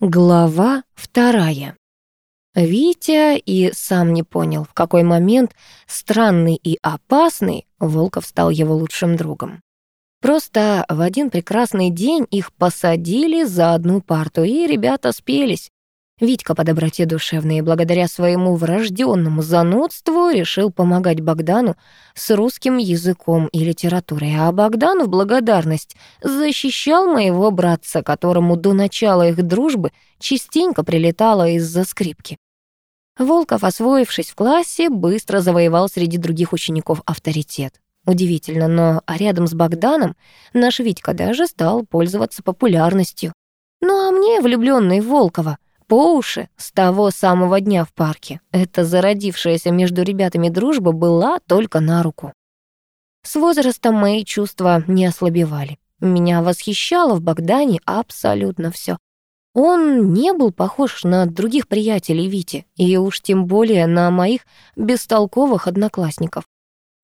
Глава вторая. Витя и сам не понял, в какой момент странный и опасный Волков стал его лучшим другом. Просто в один прекрасный день их посадили за одну парту, и ребята спелись. Витька по доброте душевной и благодаря своему врожденному занудству решил помогать Богдану с русским языком и литературой, а Богдан в благодарность защищал моего братца, которому до начала их дружбы частенько прилетало из-за скрипки. Волков, освоившись в классе, быстро завоевал среди других учеников авторитет. Удивительно, но рядом с Богданом наш Витька даже стал пользоваться популярностью. Ну а мне, влюбленный в Волкова, по уши с того самого дня в парке. Эта зародившаяся между ребятами дружба была только на руку. С возрастом мои чувства не ослабевали. Меня восхищало в Богдане абсолютно все. Он не был похож на других приятелей Вити, и уж тем более на моих бестолковых одноклассников.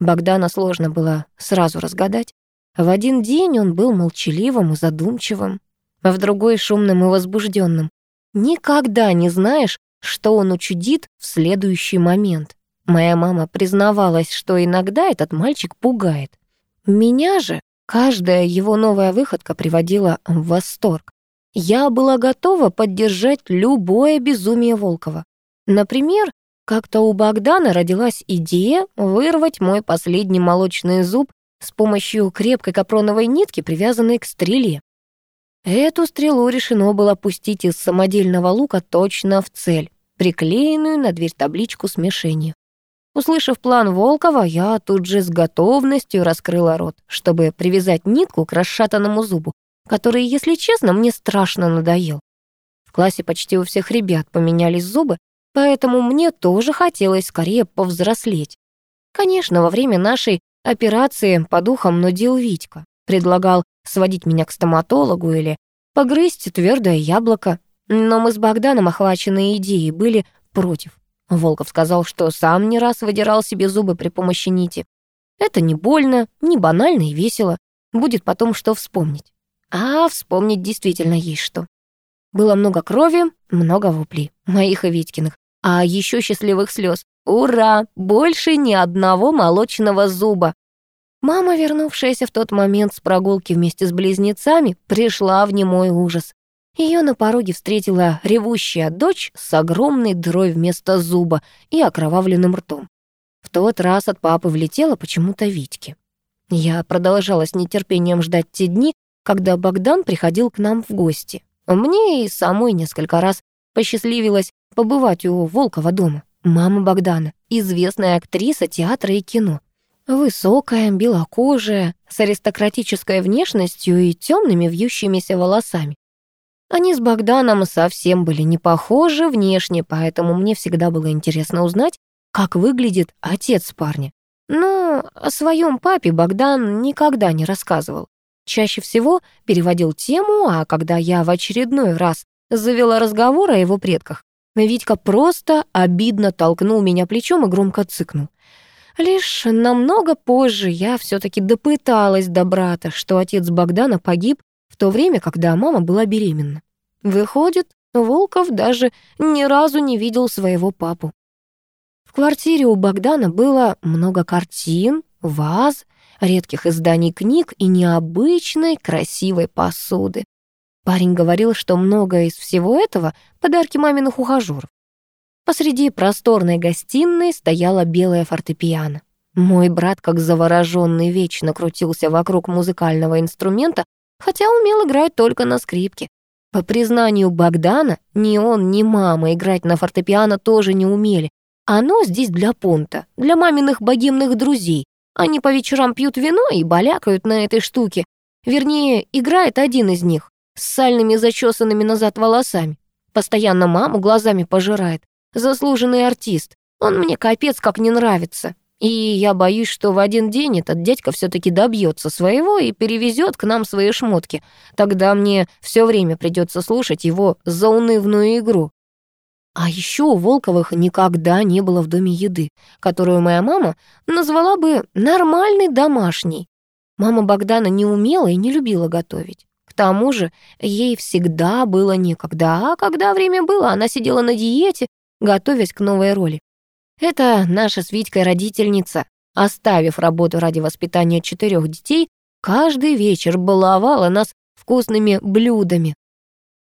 Богдана сложно было сразу разгадать. В один день он был молчаливым и задумчивым, а в другой — шумным и возбужденным никогда не знаешь, что он учудит в следующий момент. Моя мама признавалась, что иногда этот мальчик пугает. Меня же каждая его новая выходка приводила в восторг. Я была готова поддержать любое безумие Волкова. Например, как-то у Богдана родилась идея вырвать мой последний молочный зуб с помощью крепкой капроновой нитки, привязанной к стреле. Эту стрелу решено было пустить из самодельного лука точно в цель, приклеенную на дверь табличку с мишенью. Услышав план Волкова, я тут же с готовностью раскрыла рот, чтобы привязать нитку к расшатанному зубу, который, если честно, мне страшно надоел. В классе почти у всех ребят поменялись зубы, поэтому мне тоже хотелось скорее повзрослеть. Конечно, во время нашей операции по духам нудил Витька предлагал сводить меня к стоматологу или погрызть твердое яблоко. Но мы с Богданом, охваченные идеей, были против. Волков сказал, что сам не раз выдирал себе зубы при помощи нити. Это не больно, не банально и весело. Будет потом что вспомнить. А вспомнить действительно есть что. Было много крови, много вопли, моих и Витькиных, а еще счастливых слез. Ура! Больше ни одного молочного зуба. Мама, вернувшаяся в тот момент с прогулки вместе с близнецами, пришла в немой ужас. Ее на пороге встретила ревущая дочь с огромной дрой вместо зуба и окровавленным ртом. В тот раз от папы влетела почему-то Витьке. Я продолжала с нетерпением ждать те дни, когда Богдан приходил к нам в гости. Мне и самой несколько раз посчастливилось побывать у Волкова дома. Мама Богдана, известная актриса театра и кино. Высокая, белокожая, с аристократической внешностью и темными вьющимися волосами. Они с Богданом совсем были не похожи внешне, поэтому мне всегда было интересно узнать, как выглядит отец парня. Но о своем папе Богдан никогда не рассказывал. Чаще всего переводил тему, а когда я в очередной раз завела разговор о его предках, Витька просто обидно толкнул меня плечом и громко цыкнул. Лишь намного позже я все-таки допыталась до брата, что отец Богдана погиб в то время, когда мама была беременна. Выходит, Волков даже ни разу не видел своего папу. В квартире у Богдана было много картин, ваз, редких изданий книг и необычной красивой посуды. Парень говорил, что многое из всего этого — подарки маминых ухажеров. Посреди просторной гостиной стояла белая фортепиано. Мой брат, как завороженный, вечно крутился вокруг музыкального инструмента, хотя умел играть только на скрипке. По признанию Богдана, ни он, ни мама играть на фортепиано тоже не умели. Оно здесь для понта, для маминых богемных друзей. Они по вечерам пьют вино и балякают на этой штуке. Вернее, играет один из них, с сальными зачесанными назад волосами. Постоянно маму глазами пожирает заслуженный артист. Он мне капец как не нравится. И я боюсь, что в один день этот дядька все таки добьется своего и перевезет к нам свои шмотки. Тогда мне все время придется слушать его заунывную игру. А еще у Волковых никогда не было в доме еды, которую моя мама назвала бы нормальной домашней. Мама Богдана не умела и не любила готовить. К тому же ей всегда было некогда, а когда время было, она сидела на диете готовясь к новой роли. Это наша с Витькой родительница, оставив работу ради воспитания четырех детей, каждый вечер баловала нас вкусными блюдами.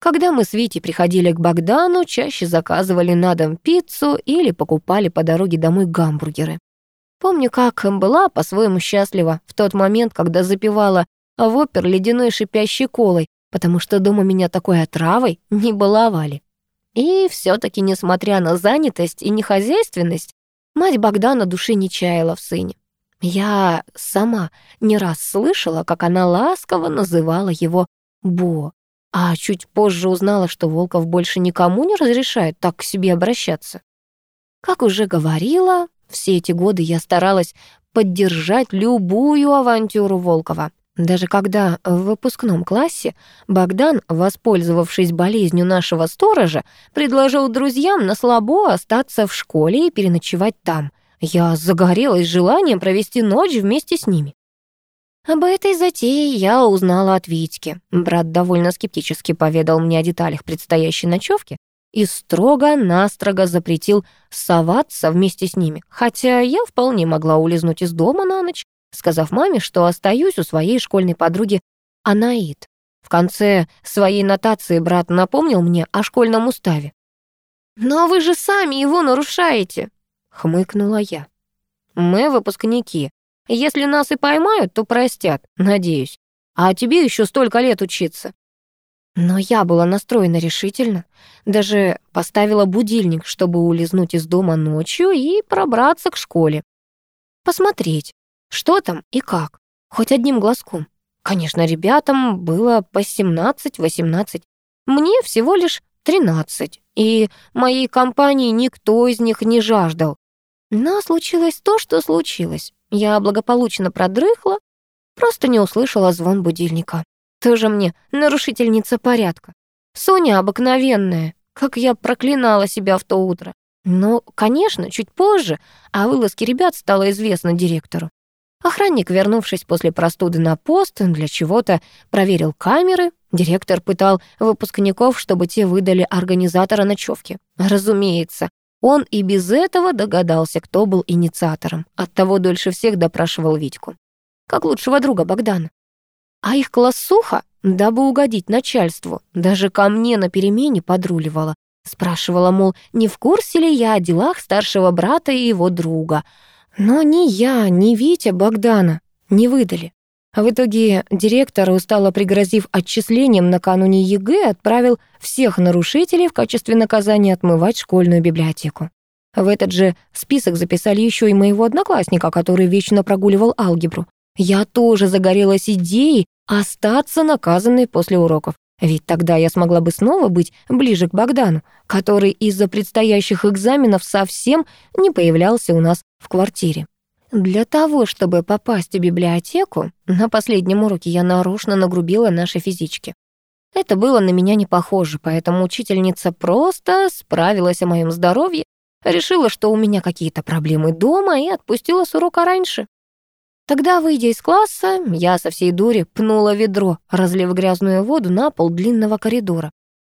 Когда мы с Витей приходили к Богдану, чаще заказывали на дом пиццу или покупали по дороге домой гамбургеры. Помню, как была по-своему счастлива в тот момент, когда запивала в опер ледяной шипящей колой, потому что дома меня такой отравой не баловали. И все-таки, несмотря на занятость и нехозяйственность, мать Богдана души не чаяла в сыне. Я сама не раз слышала, как она ласково называла его «Бо», а чуть позже узнала, что Волков больше никому не разрешает так к себе обращаться. Как уже говорила, все эти годы я старалась поддержать любую авантюру Волкова. Даже когда в выпускном классе Богдан, воспользовавшись болезнью нашего сторожа, предложил друзьям на слабо остаться в школе и переночевать там, я загорелась желанием провести ночь вместе с ними. Об этой затее я узнала от Витьки. Брат довольно скептически поведал мне о деталях предстоящей ночевки и строго-настрого запретил соваться вместе с ними, хотя я вполне могла улизнуть из дома на ночь сказав маме, что остаюсь у своей школьной подруги Анаид. В конце своей нотации брат напомнил мне о школьном уставе. «Но вы же сами его нарушаете!» — хмыкнула я. «Мы выпускники. Если нас и поймают, то простят, надеюсь. А тебе еще столько лет учиться». Но я была настроена решительно. Даже поставила будильник, чтобы улизнуть из дома ночью и пробраться к школе. Посмотреть, что там и как? Хоть одним глазком. Конечно, ребятам было по 17-18. Мне всего лишь 13. И моей компании никто из них не жаждал. Но случилось то, что случилось. Я благополучно продрыхла, просто не услышала звон будильника. Тоже мне нарушительница порядка. Соня обыкновенная, как я проклинала себя в то утро. Но, конечно, чуть позже о вылазке ребят стало известно директору. Охранник, вернувшись после простуды на пост, для чего-то проверил камеры. Директор пытал выпускников, чтобы те выдали организатора ночевки. Разумеется, он и без этого догадался, кто был инициатором. Оттого дольше всех допрашивал Витьку. Как лучшего друга Богдана. А их классуха, дабы угодить начальству, даже ко мне на перемене подруливала. Спрашивала, мол, не в курсе ли я о делах старшего брата и его друга. Но ни я, ни Витя Богдана не выдали. А в итоге директор, устало пригрозив отчислением накануне ЕГЭ, отправил всех нарушителей в качестве наказания отмывать школьную библиотеку. В этот же список записали еще и моего одноклассника, который вечно прогуливал алгебру. Я тоже загорелась идеей остаться наказанной после уроков. Ведь тогда я смогла бы снова быть ближе к Богдану, который из-за предстоящих экзаменов совсем не появлялся у нас в квартире. Для того, чтобы попасть в библиотеку, на последнем уроке я нарочно нагрубила наши физички. Это было на меня не похоже, поэтому учительница просто справилась о моем здоровье, решила, что у меня какие-то проблемы дома и отпустила с урока раньше. Тогда, выйдя из класса, я со всей дури пнула ведро, разлив грязную воду на пол длинного коридора.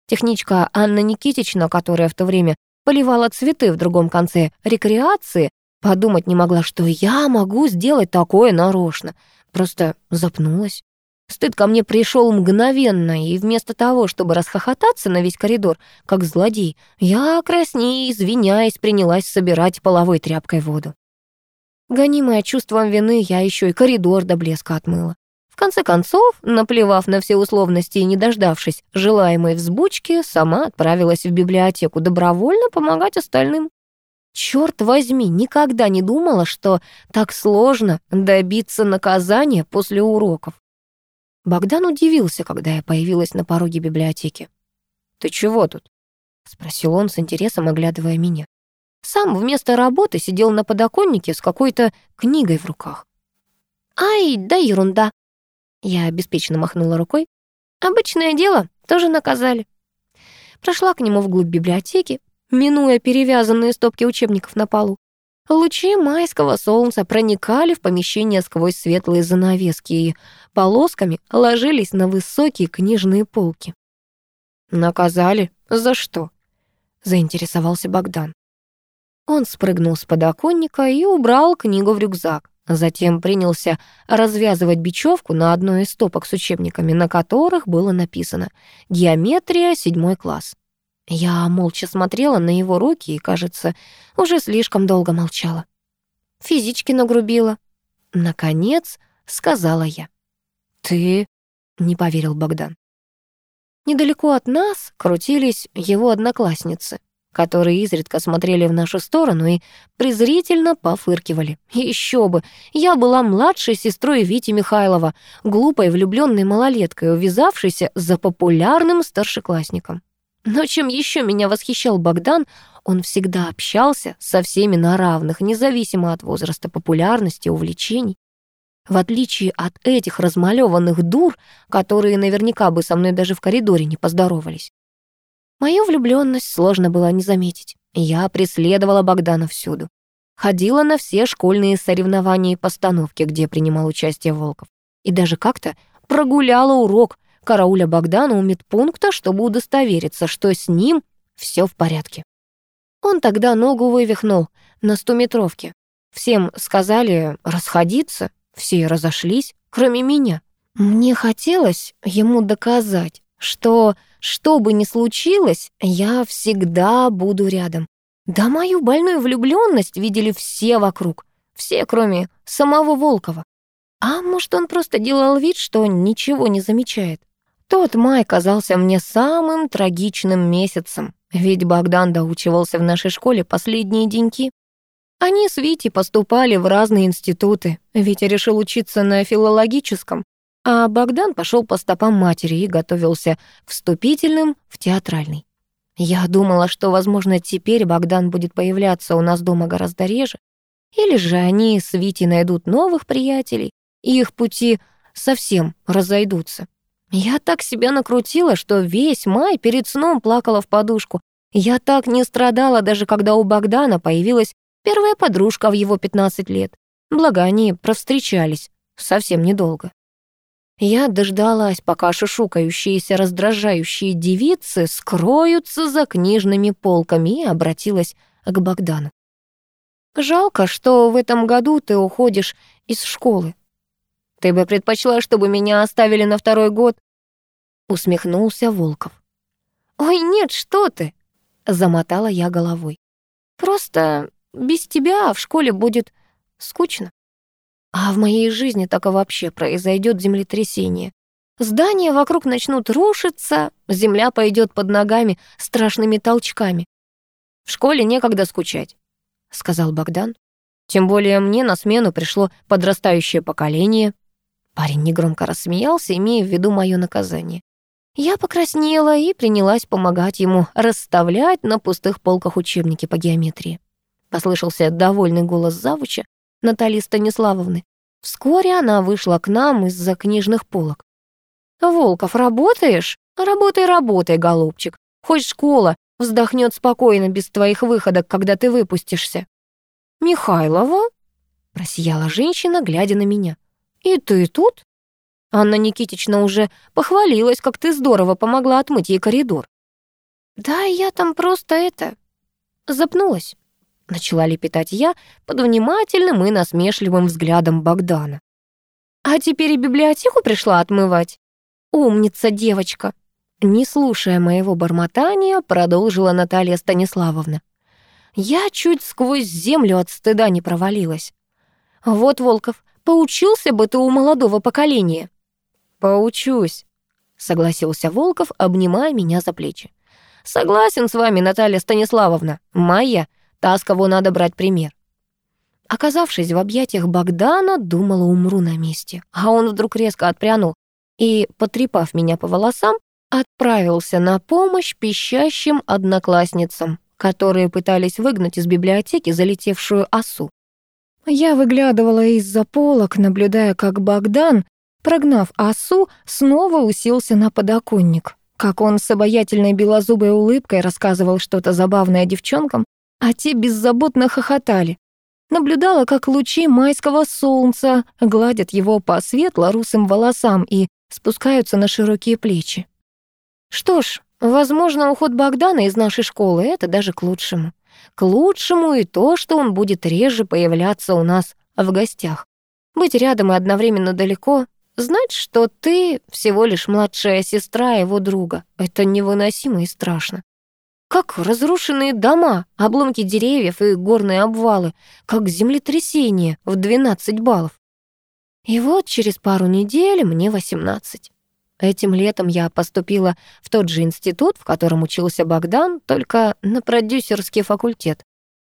Техничка Анна Никитична, которая в то время поливала цветы в другом конце рекреации, подумать не могла, что я могу сделать такое нарочно. Просто запнулась. Стыд ко мне пришел мгновенно, и вместо того, чтобы расхохотаться на весь коридор, как злодей, я, краснее, извиняясь, принялась собирать половой тряпкой воду гонимая чувством вины, я еще и коридор до блеска отмыла. В конце концов, наплевав на все условности и не дождавшись желаемой взбучки, сама отправилась в библиотеку добровольно помогать остальным. Черт возьми, никогда не думала, что так сложно добиться наказания после уроков. Богдан удивился, когда я появилась на пороге библиотеки. «Ты чего тут?» — спросил он с интересом, оглядывая меня сам вместо работы сидел на подоконнике с какой-то книгой в руках. «Ай, да ерунда!» Я обеспеченно махнула рукой. «Обычное дело, тоже наказали». Прошла к нему вглубь библиотеки, минуя перевязанные стопки учебников на полу. Лучи майского солнца проникали в помещение сквозь светлые занавески и полосками ложились на высокие книжные полки. «Наказали? За что?» — заинтересовался Богдан. Он спрыгнул с подоконника и убрал книгу в рюкзак. Затем принялся развязывать бечевку на одной из стопок с учебниками, на которых было написано «Геометрия, седьмой класс». Я молча смотрела на его руки и, кажется, уже слишком долго молчала. Физички нагрубила. «Наконец», — сказала я. «Ты?» — не поверил Богдан. Недалеко от нас крутились его одноклассницы которые изредка смотрели в нашу сторону и презрительно пофыркивали. Еще бы! Я была младшей сестрой Вити Михайлова, глупой влюбленной малолеткой, увязавшейся за популярным старшеклассником. Но чем еще меня восхищал Богдан, он всегда общался со всеми на равных, независимо от возраста, популярности, увлечений. В отличие от этих размалеванных дур, которые наверняка бы со мной даже в коридоре не поздоровались, Мою влюбленность сложно было не заметить. Я преследовала Богдана всюду. Ходила на все школьные соревнования и постановки, где принимал участие Волков. И даже как-то прогуляла урок карауля Богдана у медпункта, чтобы удостовериться, что с ним все в порядке. Он тогда ногу вывихнул на стометровке. Всем сказали расходиться, все разошлись, кроме меня. Мне хотелось ему доказать, что, что бы ни случилось, я всегда буду рядом. Да мою больную влюбленность видели все вокруг, все, кроме самого Волкова. А может, он просто делал вид, что ничего не замечает. Тот май казался мне самым трагичным месяцем, ведь Богдан доучивался в нашей школе последние деньки. Они с Витей поступали в разные институты. Витя решил учиться на филологическом, а Богдан пошел по стопам матери и готовился вступительным в театральный. Я думала, что, возможно, теперь Богдан будет появляться у нас дома гораздо реже. Или же они с Витей найдут новых приятелей, и их пути совсем разойдутся. Я так себя накрутила, что весь май перед сном плакала в подушку. Я так не страдала, даже когда у Богдана появилась первая подружка в его 15 лет. Благо, они провстречались совсем недолго. Я дождалась, пока шушукающиеся, раздражающие девицы скроются за книжными полками и обратилась к Богдану. «Жалко, что в этом году ты уходишь из школы. Ты бы предпочла, чтобы меня оставили на второй год?» Усмехнулся Волков. «Ой, нет, что ты!» — замотала я головой. «Просто без тебя в школе будет скучно». А в моей жизни так и вообще произойдет землетрясение. Здания вокруг начнут рушиться, земля пойдет под ногами страшными толчками. «В школе некогда скучать», — сказал Богдан. «Тем более мне на смену пришло подрастающее поколение». Парень негромко рассмеялся, имея в виду мое наказание. Я покраснела и принялась помогать ему расставлять на пустых полках учебники по геометрии. Послышался довольный голос завуча, Натальи Станиславовны. Вскоре она вышла к нам из-за книжных полок. «Волков, работаешь? Работай, работай, голубчик. Хоть школа вздохнет спокойно без твоих выходок, когда ты выпустишься». «Михайлова?» — просияла женщина, глядя на меня. «И ты тут?» Анна Никитична уже похвалилась, как ты здорово помогла отмыть ей коридор. «Да, я там просто это...» Запнулась начала лепетать я под внимательным и насмешливым взглядом Богдана. «А теперь и библиотеку пришла отмывать?» «Умница девочка!» Не слушая моего бормотания, продолжила Наталья Станиславовна. «Я чуть сквозь землю от стыда не провалилась. Вот, Волков, поучился бы ты у молодого поколения». «Поучусь», — согласился Волков, обнимая меня за плечи. «Согласен с вами, Наталья Станиславовна. моя — Та, с кого надо брать пример. Оказавшись в объятиях Богдана, думала, умру на месте. А он вдруг резко отпрянул и, потрепав меня по волосам, отправился на помощь пищащим одноклассницам, которые пытались выгнать из библиотеки залетевшую осу. Я выглядывала из-за полок, наблюдая, как Богдан, прогнав осу, снова уселся на подоконник. Как он с обаятельной белозубой улыбкой рассказывал что-то забавное девчонкам, а те беззаботно хохотали. Наблюдала, как лучи майского солнца гладят его по светло-русым волосам и спускаются на широкие плечи. Что ж, возможно, уход Богдана из нашей школы — это даже к лучшему. К лучшему и то, что он будет реже появляться у нас в гостях. Быть рядом и одновременно далеко Знать, что ты всего лишь младшая сестра его друга, это невыносимо и страшно. Как разрушенные дома, обломки деревьев и горные обвалы, как землетрясение в 12 баллов. И вот через пару недель мне 18. Этим летом я поступила в тот же институт, в котором учился Богдан, только на продюсерский факультет.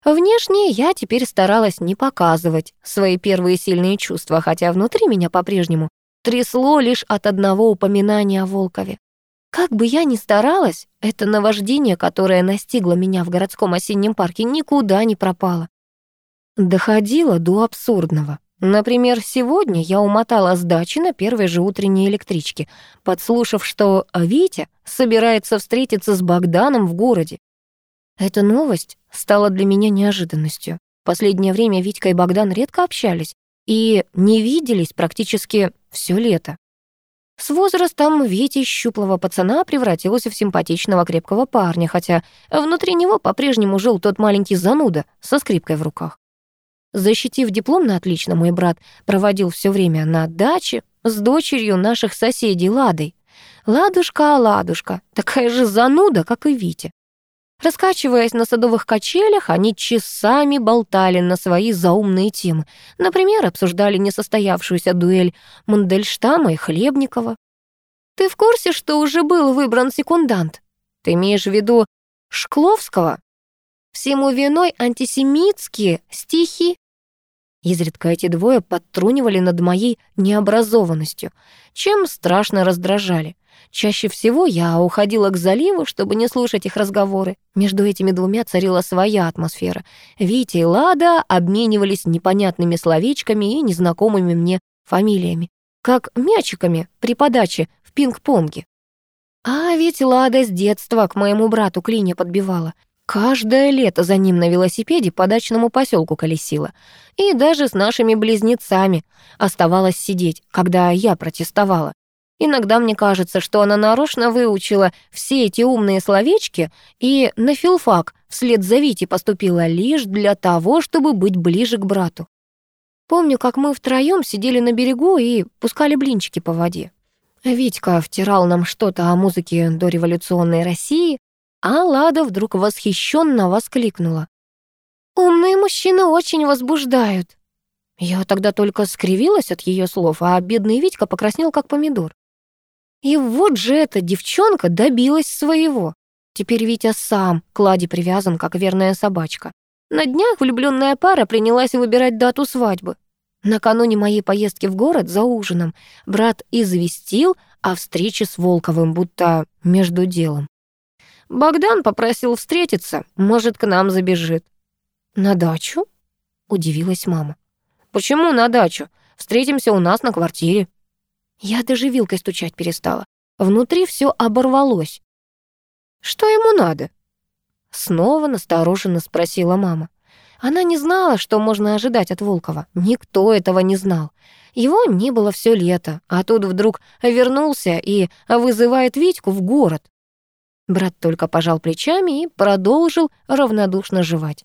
Внешне я теперь старалась не показывать свои первые сильные чувства, хотя внутри меня по-прежнему трясло лишь от одного упоминания о Волкове. Как бы я ни старалась, это наваждение, которое настигло меня в городском осеннем парке, никуда не пропало. Доходило до абсурдного. Например, сегодня я умотала с дачи на первой же утренней электричке, подслушав, что Витя собирается встретиться с Богданом в городе. Эта новость стала для меня неожиданностью. Последнее время Витька и Богдан редко общались и не виделись практически все лето. С возрастом Витя щуплого пацана превратился в симпатичного крепкого парня, хотя внутри него по-прежнему жил тот маленький зануда со скрипкой в руках. Защитив диплом на отлично, мой брат проводил все время на даче с дочерью наших соседей Ладой. Ладушка, Ладушка, такая же зануда, как и Витя. Раскачиваясь на садовых качелях, они часами болтали на свои заумные темы. Например, обсуждали несостоявшуюся дуэль Мандельштама и Хлебникова. «Ты в курсе, что уже был выбран секундант? Ты имеешь в виду Шкловского?» «Всему виной антисемитские стихи». Изредка эти двое подтрунивали над моей необразованностью, чем страшно раздражали. Чаще всего я уходила к заливу, чтобы не слушать их разговоры. Между этими двумя царила своя атмосфера. Витя и Лада обменивались непонятными словечками и незнакомыми мне фамилиями. Как мячиками при подаче в пинг-понге. А ведь Лада с детства к моему брату клинья подбивала. Каждое лето за ним на велосипеде по дачному поселку колесила. И даже с нашими близнецами оставалось сидеть, когда я протестовала. Иногда мне кажется, что она нарочно выучила все эти умные словечки и на филфак вслед за Вити поступила лишь для того, чтобы быть ближе к брату. Помню, как мы втроем сидели на берегу и пускали блинчики по воде. А Витька втирал нам что-то о музыке дореволюционной России, а Лада вдруг восхищенно воскликнула. «Умные мужчины очень возбуждают!» Я тогда только скривилась от ее слов, а бедный Витька покраснел, как помидор. И вот же эта девчонка добилась своего. Теперь Витя сам к Ладе привязан, как верная собачка. На днях влюбленная пара принялась выбирать дату свадьбы. Накануне моей поездки в город за ужином брат известил о встрече с Волковым, будто между делом. Богдан попросил встретиться, может, к нам забежит. «На дачу?» — удивилась мама. «Почему на дачу? Встретимся у нас на квартире». Я даже вилкой стучать перестала. Внутри все оборвалось. «Что ему надо?» Снова настороженно спросила мама. Она не знала, что можно ожидать от Волкова. Никто этого не знал. Его не было все лето, а тут вдруг вернулся и вызывает Витьку в город. Брат только пожал плечами и продолжил равнодушно жевать.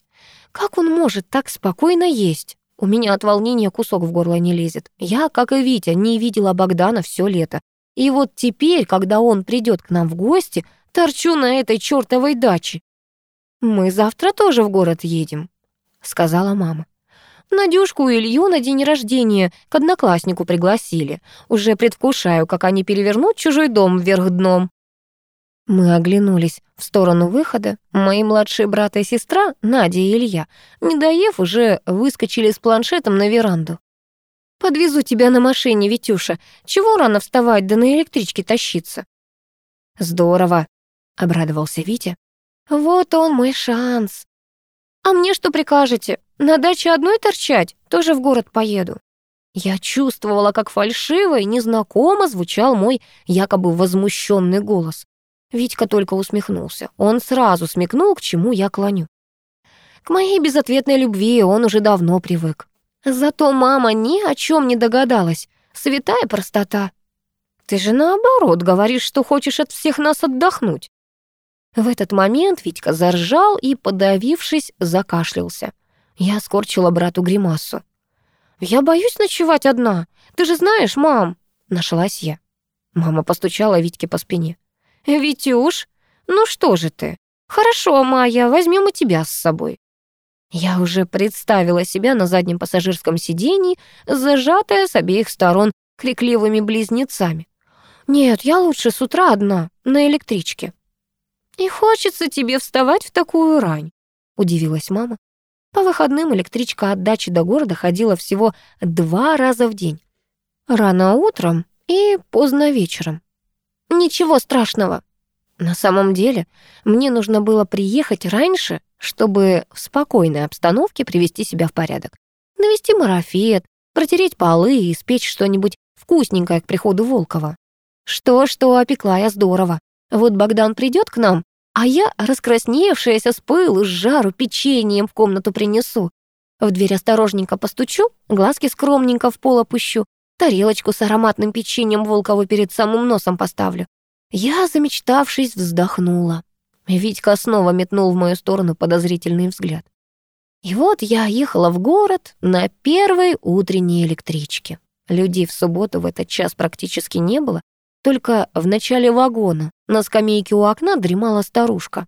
Как он может так спокойно есть? У меня от волнения кусок в горло не лезет. Я, как и Витя, не видела Богдана все лето. И вот теперь, когда он придет к нам в гости, торчу на этой чертовой даче. «Мы завтра тоже в город едем», — сказала мама. Надюшку и Илью на день рождения к однокласснику пригласили. Уже предвкушаю, как они перевернут чужой дом вверх дном. Мы оглянулись в сторону выхода. Мои младшие брат и сестра, Надя и Илья, не доев, уже выскочили с планшетом на веранду. «Подвезу тебя на машине, Витюша. Чего рано вставать да на электричке тащиться?» «Здорово», — обрадовался Витя. «Вот он мой шанс. А мне что прикажете? На даче одной торчать? Тоже в город поеду». Я чувствовала, как фальшиво и незнакомо звучал мой якобы возмущенный голос. Витька только усмехнулся. Он сразу смекнул, к чему я клоню. К моей безответной любви он уже давно привык. Зато мама ни о чем не догадалась. Святая простота. Ты же наоборот говоришь, что хочешь от всех нас отдохнуть. В этот момент Витька заржал и, подавившись, закашлялся. Я скорчила брату гримасу. «Я боюсь ночевать одна. Ты же знаешь, мам!» Нашлась я. Мама постучала Витьке по спине. «Витюш, ну что же ты? Хорошо, Майя, возьмем и тебя с собой». Я уже представила себя на заднем пассажирском сидении, зажатая с обеих сторон крикливыми близнецами. «Нет, я лучше с утра одна, на электричке». «И хочется тебе вставать в такую рань», — удивилась мама. По выходным электричка от дачи до города ходила всего два раза в день. Рано утром и поздно вечером. Ничего страшного. На самом деле, мне нужно было приехать раньше, чтобы в спокойной обстановке привести себя в порядок. Навести марафет, протереть полы и испечь что-нибудь вкусненькое к приходу Волкова. Что-что, опекла я здорово. Вот Богдан придет к нам, а я, раскрасневшаяся с пылу, с жару, печеньем в комнату принесу. В дверь осторожненько постучу, глазки скромненько в пол опущу, тарелочку с ароматным печеньем Волкова перед самым носом поставлю. Я, замечтавшись, вздохнула. Витька снова метнул в мою сторону подозрительный взгляд. И вот я ехала в город на первой утренней электричке. Людей в субботу в этот час практически не было, только в начале вагона на скамейке у окна дремала старушка.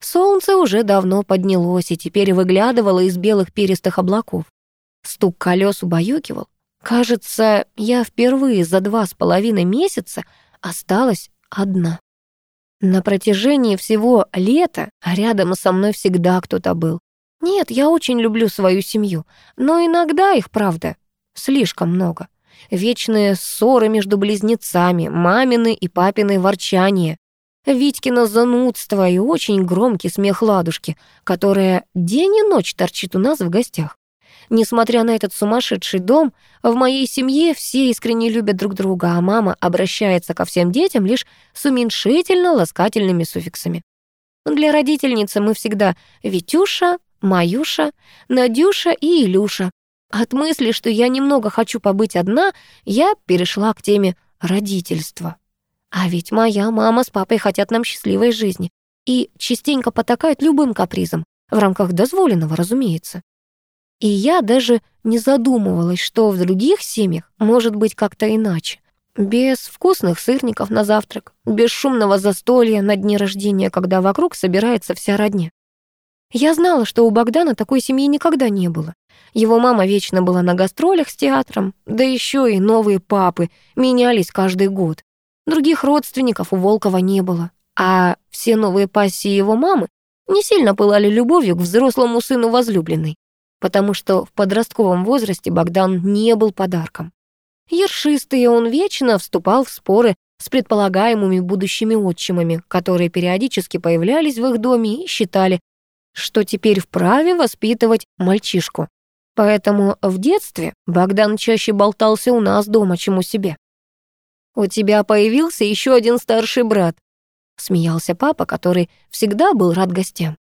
Солнце уже давно поднялось и теперь выглядывало из белых перистых облаков. Стук колес убаюкивал, Кажется, я впервые за два с половиной месяца осталась одна. На протяжении всего лета рядом со мной всегда кто-то был. Нет, я очень люблю свою семью, но иногда их, правда, слишком много. Вечные ссоры между близнецами, мамины и папины ворчания, Витькино занудство и очень громкий смех ладушки, которая день и ночь торчит у нас в гостях. Несмотря на этот сумасшедший дом, в моей семье все искренне любят друг друга, а мама обращается ко всем детям лишь с уменьшительно-ласкательными суффиксами. Для родительницы мы всегда «Витюша», «Маюша», «Надюша» и «Илюша». От мысли, что я немного хочу побыть одна, я перешла к теме родительства. А ведь моя мама с папой хотят нам счастливой жизни и частенько потакают любым капризом, в рамках дозволенного, разумеется. И я даже не задумывалась, что в других семьях может быть как-то иначе. Без вкусных сырников на завтрак, без шумного застолья на дни рождения, когда вокруг собирается вся родня. Я знала, что у Богдана такой семьи никогда не было. Его мама вечно была на гастролях с театром, да еще и новые папы менялись каждый год. Других родственников у Волкова не было, а все новые пассии его мамы не сильно пылали любовью к взрослому сыну возлюбленной потому что в подростковом возрасте Богдан не был подарком. Ершистый он вечно вступал в споры с предполагаемыми будущими отчимами, которые периодически появлялись в их доме и считали, что теперь вправе воспитывать мальчишку. Поэтому в детстве Богдан чаще болтался у нас дома, чем у себя. «У тебя появился еще один старший брат», — смеялся папа, который всегда был рад гостям.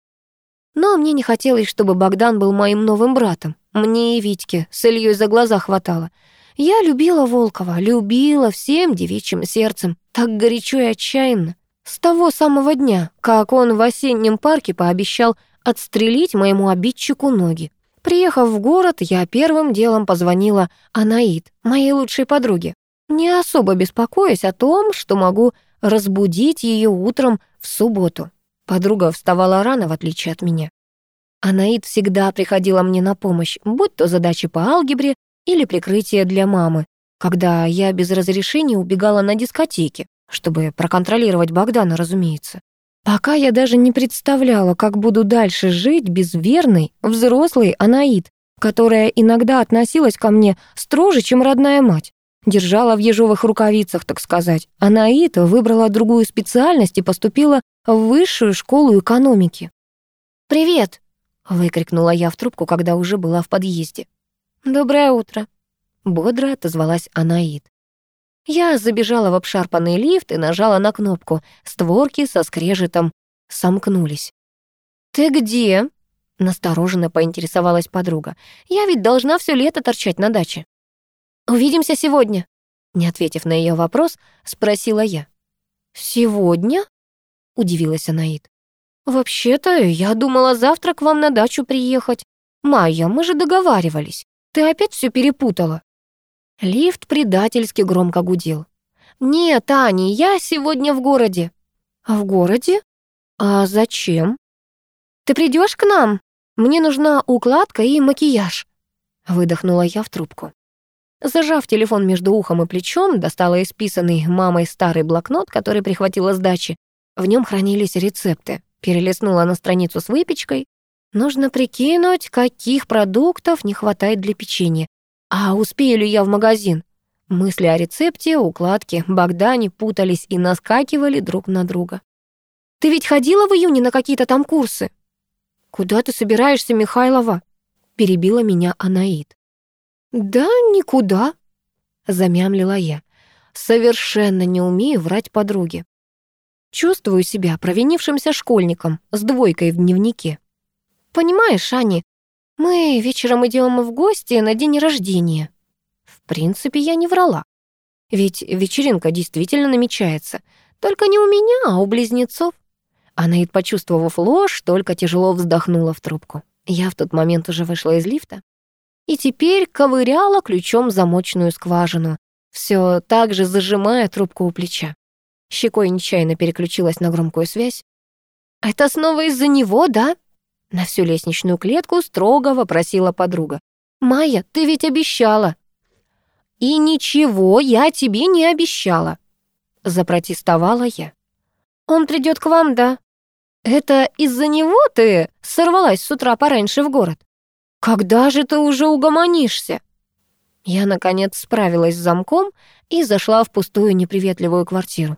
Но мне не хотелось, чтобы Богдан был моим новым братом. Мне и Витьке с Ильей за глаза хватало. Я любила Волкова, любила всем девичьим сердцем, так горячо и отчаянно. С того самого дня, как он в осеннем парке пообещал отстрелить моему обидчику ноги. Приехав в город, я первым делом позвонила Анаид, моей лучшей подруге, не особо беспокоясь о том, что могу разбудить ее утром в субботу. Подруга вставала рано, в отличие от меня. Анаид всегда приходила мне на помощь, будь то задачи по алгебре или прикрытие для мамы, когда я без разрешения убегала на дискотеке, чтобы проконтролировать Богдана, разумеется. Пока я даже не представляла, как буду дальше жить без верной, взрослой Анаид, которая иногда относилась ко мне строже, чем родная мать. Держала в ежовых рукавицах, так сказать. Анаид выбрала другую специальность и поступила в высшую школу экономики. «Привет!» — выкрикнула я в трубку, когда уже была в подъезде. «Доброе утро!» — бодро отозвалась Анаид. Я забежала в обшарпанный лифт и нажала на кнопку. Створки со скрежетом сомкнулись. «Ты где?» — настороженно поинтересовалась подруга. «Я ведь должна все лето торчать на даче». «Увидимся сегодня», — не ответив на ее вопрос, спросила я. «Сегодня?» — удивилась Анаит. «Вообще-то, я думала завтра к вам на дачу приехать. Майя, мы же договаривались. Ты опять все перепутала». Лифт предательски громко гудел. «Нет, Ани, я сегодня в городе». «А «В городе? А зачем?» «Ты придешь к нам? Мне нужна укладка и макияж», — выдохнула я в трубку. Зажав телефон между ухом и плечом, достала исписанный мамой старый блокнот, который прихватила с дачи, в нем хранились рецепты. Перелистнула на страницу с выпечкой. Нужно прикинуть, каких продуктов не хватает для печенья. А успею ли я в магазин? Мысли о рецепте, укладке, Богдане путались и наскакивали друг на друга. «Ты ведь ходила в июне на какие-то там курсы?» «Куда ты собираешься, Михайлова?» — перебила меня Анаид. «Да никуда», — замямлила я. «Совершенно не умею врать подруге. Чувствую себя провинившимся школьником с двойкой в дневнике. Понимаешь, Ани, мы вечером идем в гости на день рождения. В принципе, я не врала. Ведь вечеринка действительно намечается. Только не у меня, а у близнецов. Анаид, почувствовав ложь, только тяжело вздохнула в трубку. Я в тот момент уже вышла из лифта. И теперь ковыряла ключом замочную скважину, все так же зажимая трубку у плеча. Щекой нечаянно переключилась на громкую связь. «Это снова из-за него, да?» На всю лестничную клетку строго вопросила подруга. «Майя, ты ведь обещала!» «И ничего я тебе не обещала!» Запротестовала я. «Он придет к вам, да?» «Это из-за него ты сорвалась с утра пораньше в город?» «Когда же ты уже угомонишься?» Я, наконец, справилась с замком и зашла в пустую неприветливую квартиру.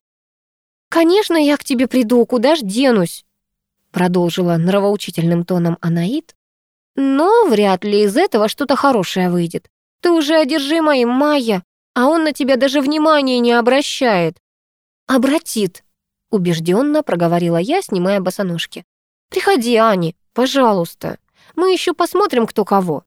«Конечно, я к тебе приду, куда ж денусь?» Продолжила нравоучительным тоном Анаит. «Но вряд ли из этого что-то хорошее выйдет. Ты уже одержима им, Майя, а он на тебя даже внимания не обращает». «Обратит», — убежденно проговорила я, снимая босоножки. «Приходи, Ани, пожалуйста. Мы еще посмотрим, кто кого».